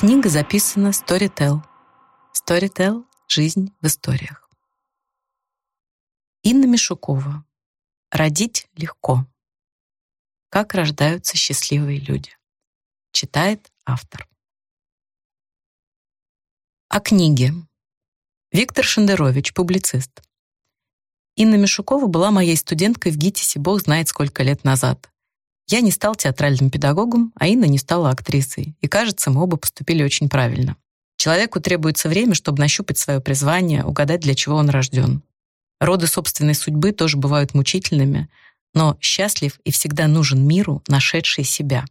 Книга записана Storytel. Storytel — жизнь в историях. Инна Мишукова. Родить легко. Как рождаются счастливые люди. Читает автор. О книге. Виктор Шендерович, публицист. Инна Мишукова была моей студенткой в ГИТИСе бог знает сколько лет назад. Я не стал театральным педагогом, а Инна не стала актрисой. И, кажется, мы оба поступили очень правильно. Человеку требуется время, чтобы нащупать свое призвание, угадать, для чего он рожден. Роды собственной судьбы тоже бывают мучительными, но счастлив и всегда нужен миру, нашедший себя.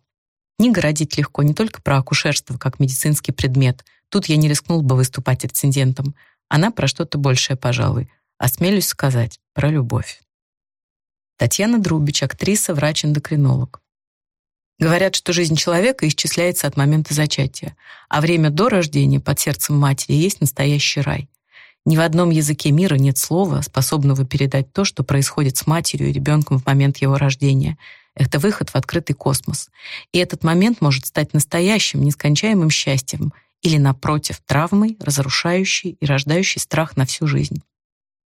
Книга «Родить легко» не только про акушерство как медицинский предмет. Тут я не рискнул бы выступать рецензентом. Она про что-то большее, пожалуй. Осмелюсь сказать, про любовь. Татьяна Друбич, актриса, врач-эндокринолог. Говорят, что жизнь человека исчисляется от момента зачатия, а время до рождения под сердцем матери есть настоящий рай. Ни в одном языке мира нет слова, способного передать то, что происходит с матерью и ребенком в момент его рождения. Это выход в открытый космос. И этот момент может стать настоящим, нескончаемым счастьем или, напротив, травмой, разрушающей и рождающей страх на всю жизнь.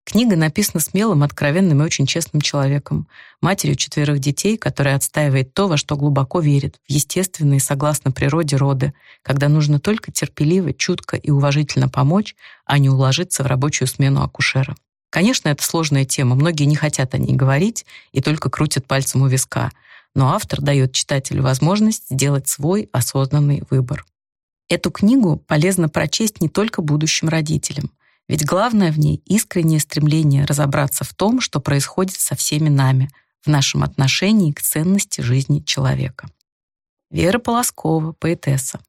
Книга написана смелым, откровенным и очень честным человеком, матерью четверых детей, которая отстаивает то, во что глубоко верит, в естественные, согласно природе, роды, когда нужно только терпеливо, чутко и уважительно помочь, а не уложиться в рабочую смену акушера. Конечно, это сложная тема, многие не хотят о ней говорить и только крутят пальцем у виска, но автор дает читателю возможность сделать свой осознанный выбор. Эту книгу полезно прочесть не только будущим родителям, ведь главное в ней — искреннее стремление разобраться в том, что происходит со всеми нами, в нашем отношении к ценности жизни человека. Вера Полоскова, поэтесса.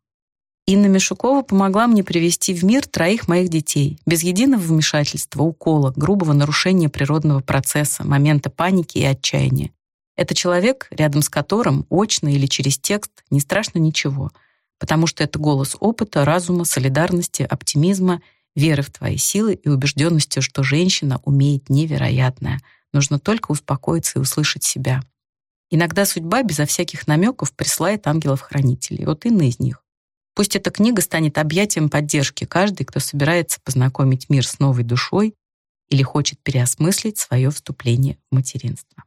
Инна Мишукова помогла мне привести в мир троих моих детей, без единого вмешательства, укола, грубого нарушения природного процесса, момента паники и отчаяния. Это человек, рядом с которым, очно или через текст, не страшно ничего, потому что это голос опыта, разума, солидарности, оптимизма веры в твои силы и убежденностью, что женщина умеет невероятное. Нужно только успокоиться и услышать себя. Иногда судьба безо всяких намеков присылает ангелов-хранителей. Вот Инна из них. Пусть эта книга станет объятием поддержки каждый, кто собирается познакомить мир с новой душой или хочет переосмыслить свое вступление в материнство.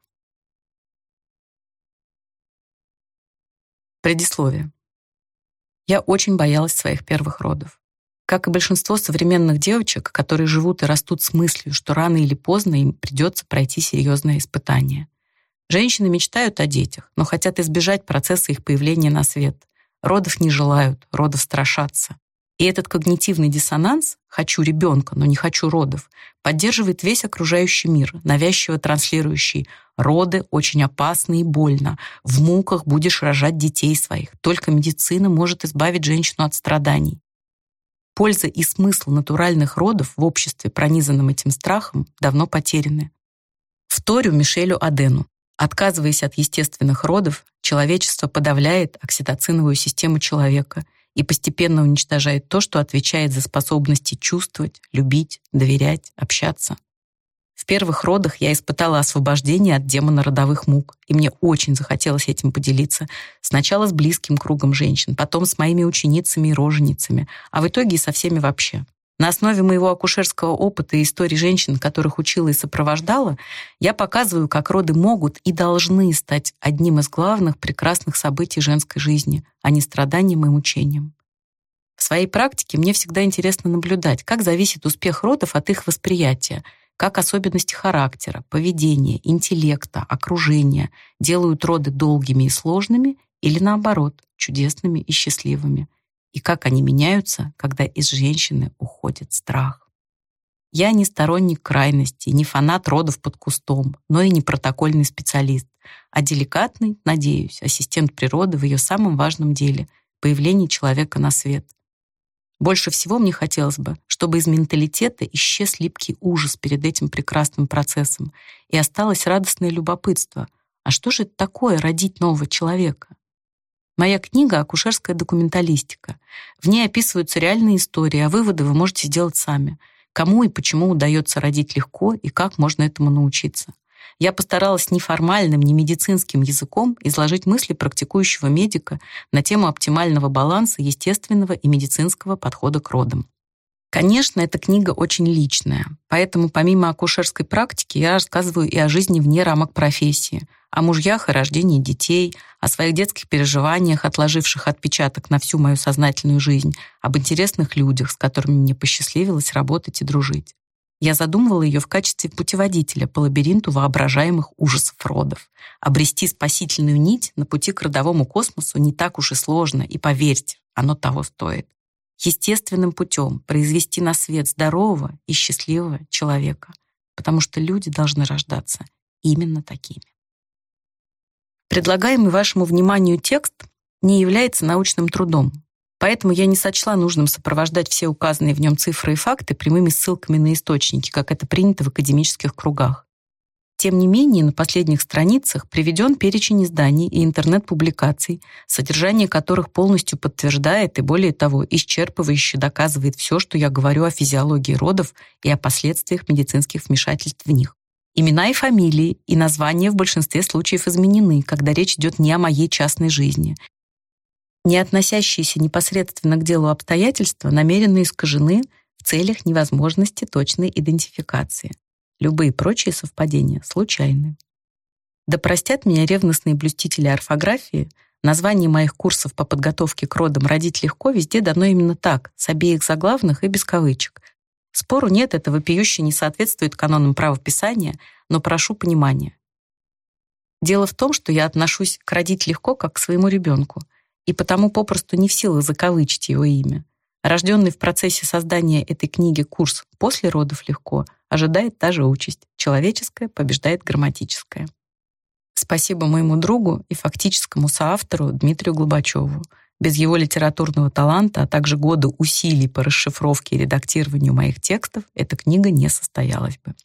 Предисловие. Я очень боялась своих первых родов. Как и большинство современных девочек, которые живут и растут с мыслью, что рано или поздно им придется пройти серьезное испытание. Женщины мечтают о детях, но хотят избежать процесса их появления на свет. Родов не желают, родов страшатся. И этот когнитивный диссонанс «хочу ребенка, но не хочу родов» поддерживает весь окружающий мир, навязчиво транслирующий «роды очень опасны и больно, в муках будешь рожать детей своих, только медицина может избавить женщину от страданий». Польза и смысл натуральных родов в обществе, пронизанном этим страхом, давно потеряны. Вторю Мишелю Адену. Отказываясь от естественных родов, человечество подавляет окситоциновую систему человека и постепенно уничтожает то, что отвечает за способности чувствовать, любить, доверять, общаться. В первых родах я испытала освобождение от демона родовых мук, и мне очень захотелось этим поделиться. Сначала с близким кругом женщин, потом с моими ученицами и роженицами, а в итоге и со всеми вообще. На основе моего акушерского опыта и истории женщин, которых учила и сопровождала, я показываю, как роды могут и должны стать одним из главных прекрасных событий женской жизни, а не страданием и мучением. В своей практике мне всегда интересно наблюдать, как зависит успех родов от их восприятия — как особенности характера, поведения, интеллекта, окружения делают роды долгими и сложными или, наоборот, чудесными и счастливыми, и как они меняются, когда из женщины уходит страх. Я не сторонник крайности, не фанат родов под кустом, но и не протокольный специалист, а деликатный, надеюсь, ассистент природы в ее самом важном деле — появлении человека на свет. Больше всего мне хотелось бы, чтобы из менталитета исчез липкий ужас перед этим прекрасным процессом и осталось радостное любопытство. А что же это такое родить нового человека? Моя книга «Акушерская документалистика». В ней описываются реальные истории, а выводы вы можете сделать сами. Кому и почему удается родить легко и как можно этому научиться. Я постаралась ни формальным, ни медицинским языком изложить мысли практикующего медика на тему оптимального баланса естественного и медицинского подхода к родам. Конечно, эта книга очень личная, поэтому помимо акушерской практики я рассказываю и о жизни вне рамок профессии, о мужьях и рождении детей, о своих детских переживаниях, отложивших отпечаток на всю мою сознательную жизнь, об интересных людях, с которыми мне посчастливилось работать и дружить. Я задумывала ее в качестве путеводителя по лабиринту воображаемых ужасов родов. Обрести спасительную нить на пути к родовому космосу не так уж и сложно, и поверьте, оно того стоит естественным путем произвести на свет здорового и счастливого человека, потому что люди должны рождаться именно такими. Предлагаемый вашему вниманию текст не является научным трудом, поэтому я не сочла нужным сопровождать все указанные в нем цифры и факты прямыми ссылками на источники, как это принято в академических кругах. Тем не менее, на последних страницах приведен перечень изданий и интернет-публикаций, содержание которых полностью подтверждает и, более того, исчерпывающе доказывает все, что я говорю о физиологии родов и о последствиях медицинских вмешательств в них. Имена и фамилии, и названия в большинстве случаев изменены, когда речь идет не о моей частной жизни. Не относящиеся непосредственно к делу обстоятельства намеренно искажены в целях невозможности точной идентификации. Любые прочие совпадения случайны. Да простят меня ревностные блюстители орфографии, название моих курсов по подготовке к родам «Родить легко» везде дано именно так, с обеих заглавных и без кавычек. Спору нет, это вопиюще не соответствует канонам правописания, но прошу понимания. Дело в том, что я отношусь к «Родить легко» как к своему ребенку, и потому попросту не в силах закавычить его имя. Рожденный в процессе создания этой книги курс «После родов легко» ожидает та же участь. Человеческое побеждает грамматическое. Спасибо моему другу и фактическому соавтору Дмитрию Глобачеву. Без его литературного таланта, а также года усилий по расшифровке и редактированию моих текстов эта книга не состоялась бы.